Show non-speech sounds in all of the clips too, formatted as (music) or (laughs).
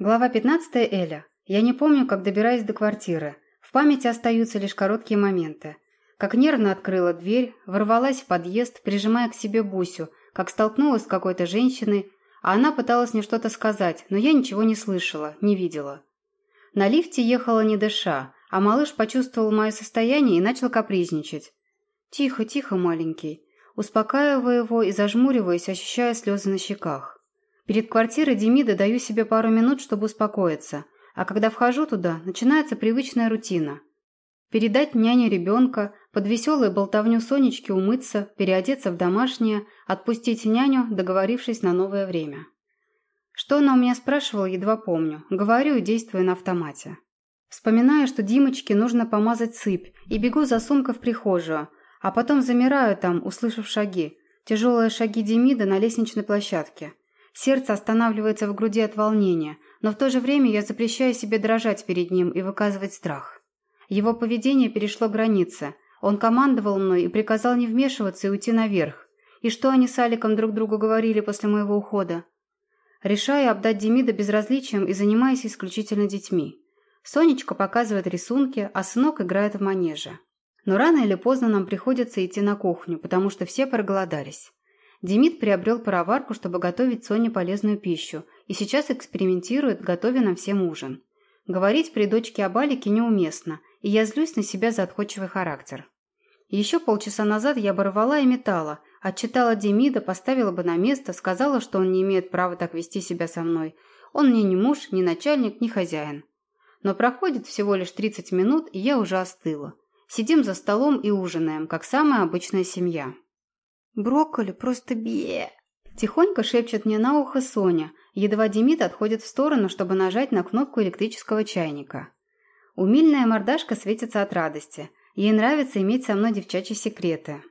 Глава 15 Эля. Я не помню, как добираюсь до квартиры. В памяти остаются лишь короткие моменты. Как нервно открыла дверь, ворвалась в подъезд, прижимая к себе Бусю, как столкнулась с какой-то женщиной, а она пыталась мне что-то сказать, но я ничего не слышала, не видела. На лифте ехала не дыша, а малыш почувствовал мое состояние и начал капризничать. «Тихо, тихо, маленький». Успокаивая его и зажмуриваясь, ощущая слезы на щеках. Перед квартирой Демида даю себе пару минут, чтобы успокоиться, а когда вхожу туда, начинается привычная рутина. Передать няне ребенка, под веселую болтовню Сонечки умыться, переодеться в домашнее, отпустить няню, договорившись на новое время. Что она у меня спрашивала, едва помню. Говорю и действую на автомате. Вспоминаю, что Димочке нужно помазать сыпь, и бегу за сумкой в прихожую, а потом замираю там, услышав шаги. Тяжелые шаги Демида на лестничной площадке. Сердце останавливается в груди от волнения, но в то же время я запрещаю себе дрожать перед ним и выказывать страх. Его поведение перешло границы. Он командовал мной и приказал не вмешиваться и уйти наверх. И что они с Аликом друг другу говорили после моего ухода? Решаю обдать Демида безразличием и занимаюсь исключительно детьми. Сонечка показывает рисунки, а сынок играет в манеже. Но рано или поздно нам приходится идти на кухню, потому что все проголодались. Демид приобрел пароварку, чтобы готовить Соне полезную пищу, и сейчас экспериментирует, готовя нам всем ужин. Говорить при дочке об Алике неуместно, и я злюсь на себя за отходчивый характер. Еще полчаса назад я оборвала и метала, отчитала Демида, поставила бы на место, сказала, что он не имеет права так вести себя со мной. Он мне ни муж, ни начальник, ни хозяин. Но проходит всего лишь 30 минут, и я уже остыла. Сидим за столом и ужинаем, как самая обычная семья. «Брокколи просто бе!» Тихонько шепчет мне на ухо Соня, едва Демид отходит в сторону, чтобы нажать на кнопку электрического чайника. Умильная мордашка светится от радости. Ей нравится иметь со мной девчачьи секреты.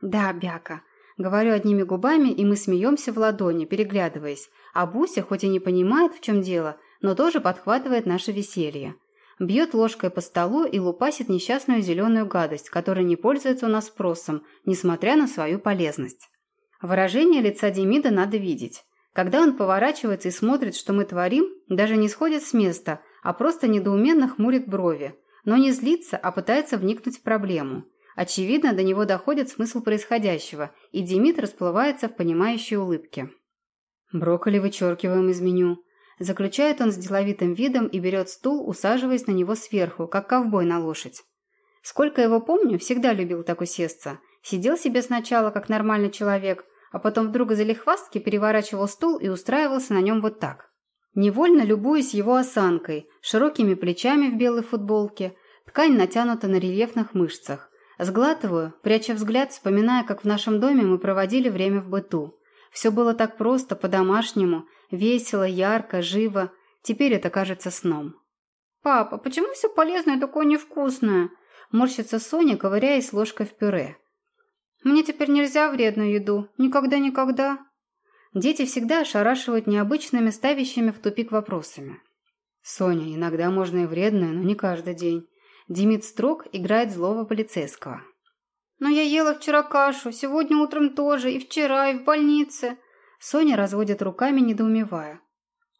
«Да, Бяка», — говорю одними губами, и мы смеемся в ладони, переглядываясь, а Буся хоть и не понимает, в чем дело, но тоже подхватывает наше веселье. Бьет ложкой по столу и лупасит несчастную зеленую гадость, которая не пользуется у нас спросом, несмотря на свою полезность. Выражение лица Демида надо видеть. Когда он поворачивается и смотрит, что мы творим, даже не сходит с места, а просто недоуменно хмурит брови. Но не злится, а пытается вникнуть в проблему. Очевидно, до него доходит смысл происходящего, и Демид расплывается в понимающей улыбке. Брокколи вычеркиваем из меню. Заключает он с деловитым видом и берет стул, усаживаясь на него сверху, как ковбой на лошадь. Сколько его помню, всегда любил так усесться. Сидел себе сначала, как нормальный человек, а потом вдруг из-за лихвастки переворачивал стул и устраивался на нем вот так. Невольно любуюсь его осанкой, широкими плечами в белой футболке, ткань натянута на рельефных мышцах. Сглатываю, пряча взгляд, вспоминая, как в нашем доме мы проводили время в быту. Все было так просто, по-домашнему, весело, ярко, живо. Теперь это кажется сном. «Папа, почему все полезное такое невкусное?» Морщится Соня, ковыряясь ложкой в пюре. «Мне теперь нельзя вредную еду. Никогда-никогда». Дети всегда ошарашивают необычными, ставящими в тупик вопросами. «Соня, иногда можно и вредную, но не каждый день». Демид строг играет злого полицейского. «Но я ела вчера кашу, сегодня утром тоже, и вчера, и в больнице». Соня разводит руками, недоумевая.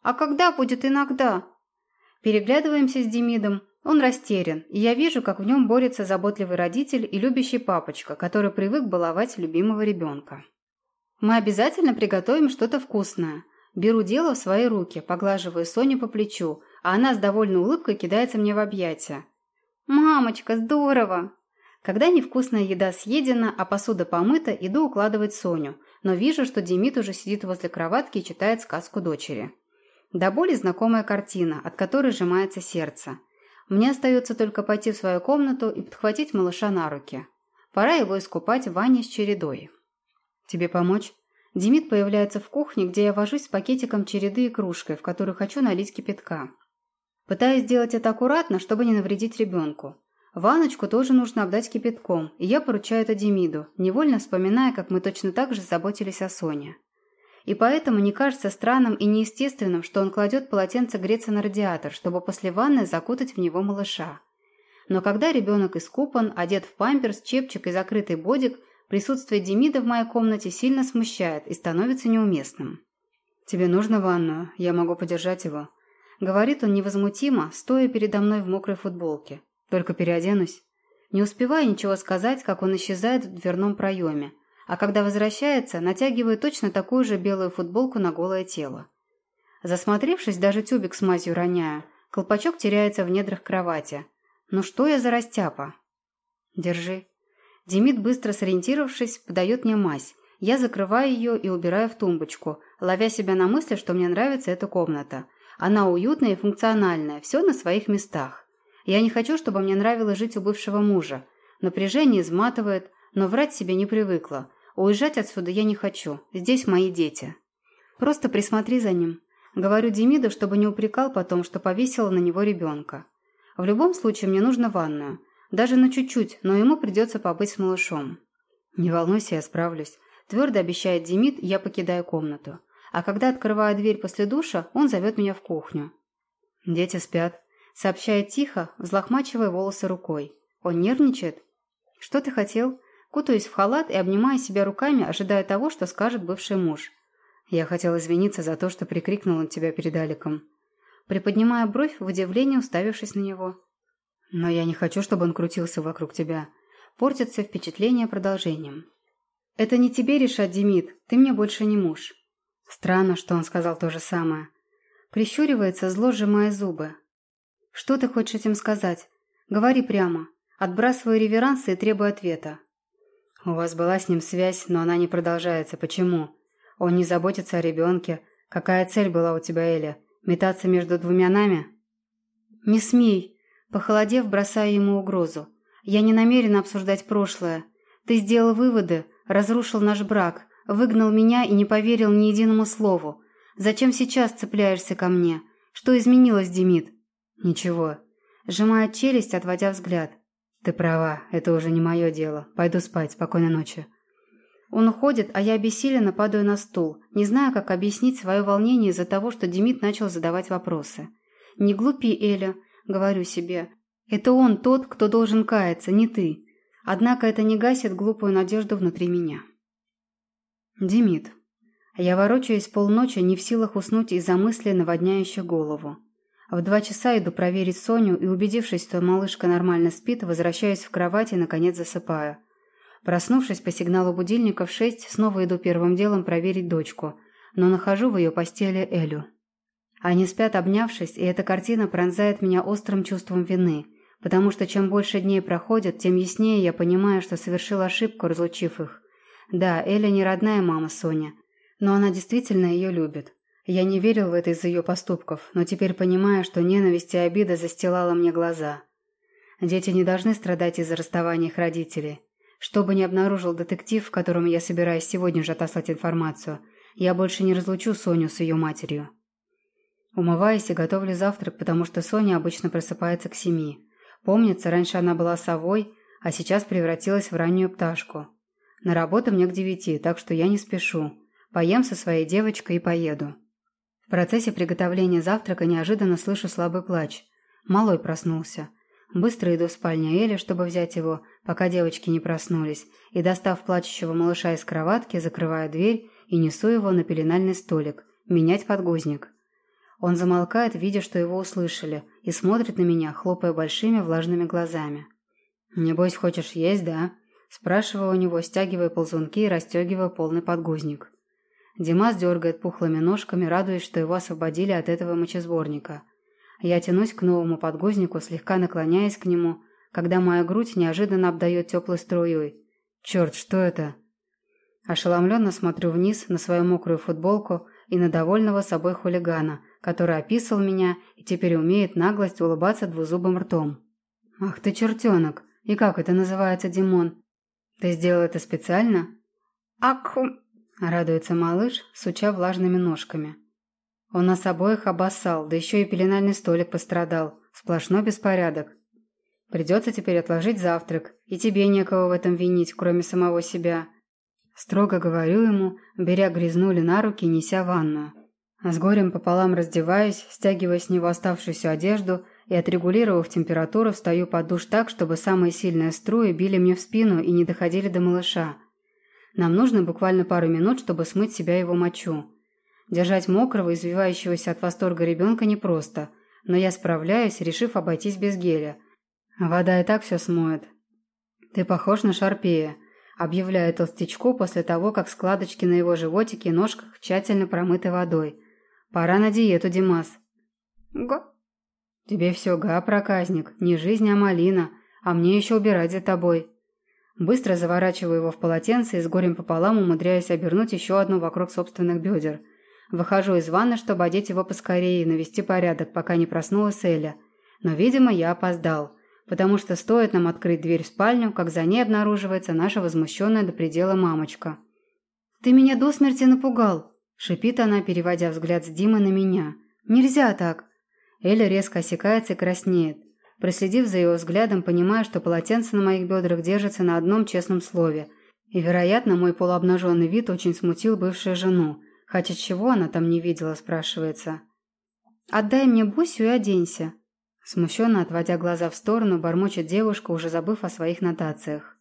«А когда будет иногда?» Переглядываемся с Демидом. Он растерян, и я вижу, как в нем борется заботливый родитель и любящий папочка, который привык баловать любимого ребенка. «Мы обязательно приготовим что-то вкусное». Беру дело в свои руки, поглаживаю Соню по плечу, а она с довольной улыбкой кидается мне в объятия. «Мамочка, здорово!» Когда невкусная еда съедена, а посуда помыта, иду укладывать Соню, но вижу, что Демид уже сидит возле кроватки и читает сказку дочери. До боли знакомая картина, от которой сжимается сердце. Мне остается только пойти в свою комнату и подхватить малыша на руки. Пора его искупать в ванне с чередой. «Тебе помочь?» Демид появляется в кухне, где я вожусь с пакетиком череды и кружкой, в которую хочу налить кипятка. Пытаюсь сделать это аккуратно, чтобы не навредить ребенку. Ваночку тоже нужно обдать кипятком, и я поручаю это Демиду, невольно вспоминая, как мы точно так же заботились о Соне. И поэтому не кажется странным и неестественным, что он кладет полотенце греться на радиатор, чтобы после ванны закутать в него малыша. Но когда ребенок искупан, одет в памперс, чепчик и закрытый бодик, присутствие Демида в моей комнате сильно смущает и становится неуместным. «Тебе нужно ванную? Я могу подержать его». Говорит он невозмутимо, стоя передо мной в мокрой футболке. «Только переоденусь». Не успеваю ничего сказать, как он исчезает в дверном проеме, а когда возвращается, натягивает точно такую же белую футболку на голое тело. Засмотревшись, даже тюбик с мазью роняю. Колпачок теряется в недрах кровати. «Ну что я за растяпа?» «Держи». Демид, быстро сориентировавшись, подает мне мазь. Я закрываю ее и убираю в тумбочку, ловя себя на мысли, что мне нравится эта комната. Она уютная и функциональная, все на своих местах. Я не хочу, чтобы мне нравилось жить у бывшего мужа. Напряжение изматывает, но врать себе не привыкла. Уезжать отсюда я не хочу. Здесь мои дети. Просто присмотри за ним. Говорю Демиду, чтобы не упрекал потом, что повесила на него ребенка. В любом случае мне нужно ванную. Даже на чуть-чуть, но ему придется побыть с малышом. Не волнуйся, я справлюсь. Твердо обещает Демид, я покидаю комнату. А когда открываю дверь после душа, он зовет меня в кухню. Дети спят. Сообщает тихо, взлохмачивая волосы рукой. Он нервничает? Что ты хотел? Кутаюсь в халат и обнимая себя руками, ожидая того, что скажет бывший муж. Я хотел извиниться за то, что прикрикнул на тебя перед Аликом. Приподнимая бровь, в удивлении уставившись на него. Но я не хочу, чтобы он крутился вокруг тебя. Портится впечатление продолжением. Это не тебе решать, Демид. Ты мне больше не муж. Странно, что он сказал то же самое. Прищуривается, зло сжимая зубы. Что ты хочешь этим сказать? Говори прямо. Отбрасываю реверансы и требую ответа. У вас была с ним связь, но она не продолжается. Почему? Он не заботится о ребенке. Какая цель была у тебя, Эля? Метаться между двумя нами? Не смей. Похолодев, бросаю ему угрозу. Я не намерена обсуждать прошлое. Ты сделал выводы, разрушил наш брак, выгнал меня и не поверил ни единому слову. Зачем сейчас цепляешься ко мне? Что изменилось, Демид? Ничего. Сжимает челюсть, отводя взгляд. Ты права, это уже не мое дело. Пойду спать, спокойной ночи. Он уходит, а я обессиленно падаю на стул, не знаю, как объяснить свое волнение из-за того, что Демид начал задавать вопросы. «Не глупи, Эля», — говорю себе. «Это он тот, кто должен каяться, не ты». Однако это не гасит глупую надежду внутри меня. Демид. Я ворочаюсь полночи, не в силах уснуть из-за мысли, наводняющей голову. В два часа иду проверить Соню и, убедившись, что малышка нормально спит, возвращаюсь в кровать и, наконец, засыпаю. Проснувшись по сигналу будильника в шесть, снова иду первым делом проверить дочку, но нахожу в ее постели Элю. Они спят обнявшись, и эта картина пронзает меня острым чувством вины, потому что чем больше дней проходит, тем яснее я понимаю, что совершил ошибку, разлучив их. Да, Эля не родная мама Соня, но она действительно ее любит. Я не верил в это из-за ее поступков, но теперь понимаю, что ненависть и обида застилала мне глаза. Дети не должны страдать из-за расставания их родителей. Что бы ни обнаружил детектив, которому я собираюсь сегодня же отослать информацию, я больше не разлучу Соню с ее матерью. Умываюсь и готовлю завтрак, потому что Соня обычно просыпается к семи. Помнится, раньше она была совой, а сейчас превратилась в раннюю пташку. На работу мне к девяти, так что я не спешу. Поем со своей девочкой и поеду. В процессе приготовления завтрака неожиданно слышу слабый плач. Малой проснулся. Быстро иду в спальню Эли, чтобы взять его, пока девочки не проснулись, и, достав плачущего малыша из кроватки, закрываю дверь и несу его на пеленальный столик, менять подгузник. Он замолкает, видя, что его услышали, и смотрит на меня, хлопая большими влажными глазами. «Небось, хочешь есть, да?» Спрашиваю у него, стягивая ползунки и расстегивая полный подгузник. Димас дергает пухлыми ножками, радуясь, что его освободили от этого мочесборника. Я тянусь к новому подгузнику, слегка наклоняясь к нему, когда моя грудь неожиданно обдает теплой струей. «Черт, что это?» Ошеломленно смотрю вниз на свою мокрую футболку и на довольного собой хулигана, который описал меня и теперь умеет наглость улыбаться двузубым ртом. «Ах ты чертенок! И как это называется, Димон? Ты сделал это специально?» «Акху!» – радуется малыш, суча влажными ножками. Он нас обоих обоссал, да еще и пеленальный столик пострадал. Сплошной беспорядок. Придется теперь отложить завтрак, и тебе некого в этом винить, кроме самого себя. Строго говорю ему, беря грязнули на руки неся ванную. С горем пополам раздеваюсь, стягивая с него оставшуюся одежду и, отрегулировав температуру, встаю под душ так, чтобы самые сильные струи били мне в спину и не доходили до малыша. Нам нужно буквально пару минут, чтобы смыть себя его мочу. Держать мокрого, извивающегося от восторга ребенка непросто, но я справляюсь, решив обойтись без геля. Вода и так все смоет. «Ты похож на Шарпея», – объявляет толстячку после того, как складочки на его животике и ножках тщательно промыты водой. «Пора на диету, Димас». «Го». «Тебе все га, проказник, не жизнь, а малина, а мне еще убирать за тобой». Быстро заворачиваю его в полотенце и с горем пополам умудряюсь обернуть еще одну вокруг собственных бедер. Выхожу из ванны, чтобы одеть его поскорее и навести порядок, пока не проснулась Эля. Но, видимо, я опоздал, потому что стоит нам открыть дверь в спальню, как за ней обнаруживается наша возмущенная до предела мамочка. «Ты меня до смерти напугал!» – шипит она, переводя взгляд с Димы на меня. «Нельзя так!» Эля резко осекается и краснеет. Проследив за его взглядом, понимаю, что полотенце на моих бедрах держится на одном честном слове. И, вероятно, мой полуобнаженный вид очень смутил бывшую жену. Хотя чего она там не видела, спрашивается. «Отдай мне бусю и оденься». Смущенно отводя глаза в сторону, бормочет девушка, уже забыв о своих нотациях.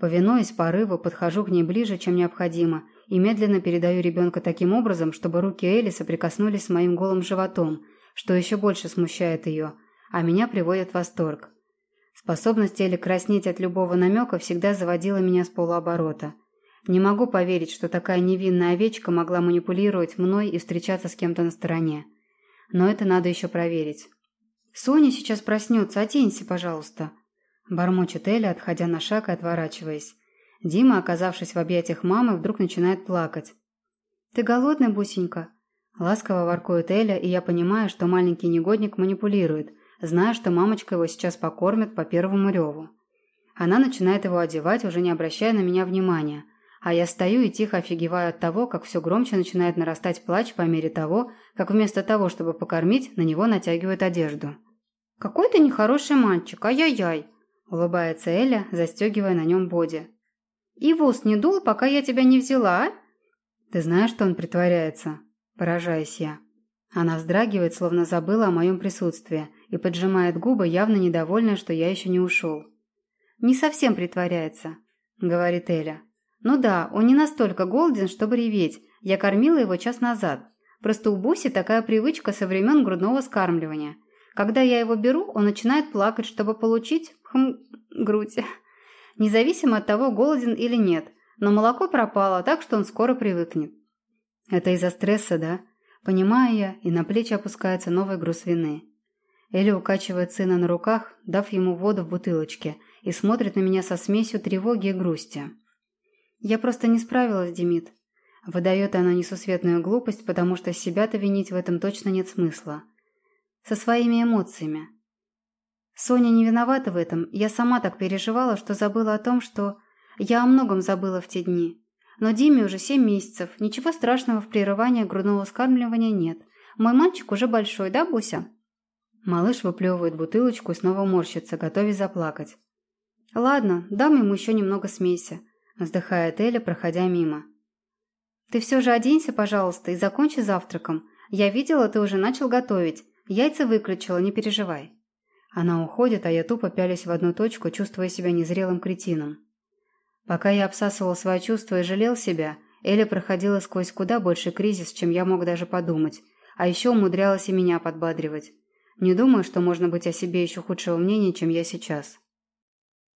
Повинуясь порыву, подхожу к ней ближе, чем необходимо, и медленно передаю ребенка таким образом, чтобы руки Эли соприкоснулись с моим голым животом, что еще больше смущает ее – а меня приводит в восторг. Способность Эли краснеть от любого намека всегда заводила меня с полуоборота. Не могу поверить, что такая невинная овечка могла манипулировать мной и встречаться с кем-то на стороне. Но это надо еще проверить. «Соня сейчас проснется, оденься, пожалуйста», – бормочет Эля, отходя на шаг и отворачиваясь. Дима, оказавшись в объятиях мамы, вдруг начинает плакать. «Ты голодный, Бусенька?» Ласково воркует Эля, и я понимаю, что маленький негодник манипулирует, зная, что мамочка его сейчас покормит по первому реву. Она начинает его одевать, уже не обращая на меня внимания, а я стою и тихо офигеваю от того, как все громче начинает нарастать плач по мере того, как вместо того, чтобы покормить, на него натягивают одежду. «Какой ты нехороший мальчик, ай-яй-яй!» – улыбается Эля, застегивая на нем боди. «И вуз не дул, пока я тебя не взяла, а?» «Ты знаешь, что он притворяется?» – поражаюсь я. Она вздрагивает, словно забыла о моем присутствии, и поджимает губы, явно недовольная, что я еще не ушел. «Не совсем притворяется», — говорит Эля. «Ну да, он не настолько голоден, чтобы реветь. Я кормила его час назад. Просто у Буси такая привычка со времен грудного скармливания. Когда я его беру, он начинает плакать, чтобы получить хм, грудь. (laughs) Независимо от того, голоден или нет. Но молоко пропало, так что он скоро привыкнет. Это из-за стресса, да? Понимаю я, и на плечи опускается новый груз вины. Элли укачивает сына на руках, дав ему воду в бутылочке, и смотрит на меня со смесью тревоги и грусти. «Я просто не справилась, Демид». Выдает она несусветную глупость, потому что себя-то винить в этом точно нет смысла. Со своими эмоциями. Соня не виновата в этом, я сама так переживала, что забыла о том, что... Я о многом забыла в те дни. Но Диме уже семь месяцев, ничего страшного в прерывании грудного скармливания нет. Мой мальчик уже большой, да, Буся? Малыш выплевывает бутылочку и снова морщится, готовясь заплакать. «Ладно, дам ему еще немного смеси», – вздыхает Эля, проходя мимо. «Ты все же оденься, пожалуйста, и закончи завтраком. Я видела, ты уже начал готовить. Яйца выключила, не переживай». Она уходит, а я тупо пялюсь в одну точку, чувствуя себя незрелым кретином. Пока я обсасывал свои чувства и жалел себя, Эля проходила сквозь куда больше кризис, чем я мог даже подумать, а еще умудрялась и меня подбадривать. Не думаю, что можно быть о себе еще худшего мнения, чем я сейчас.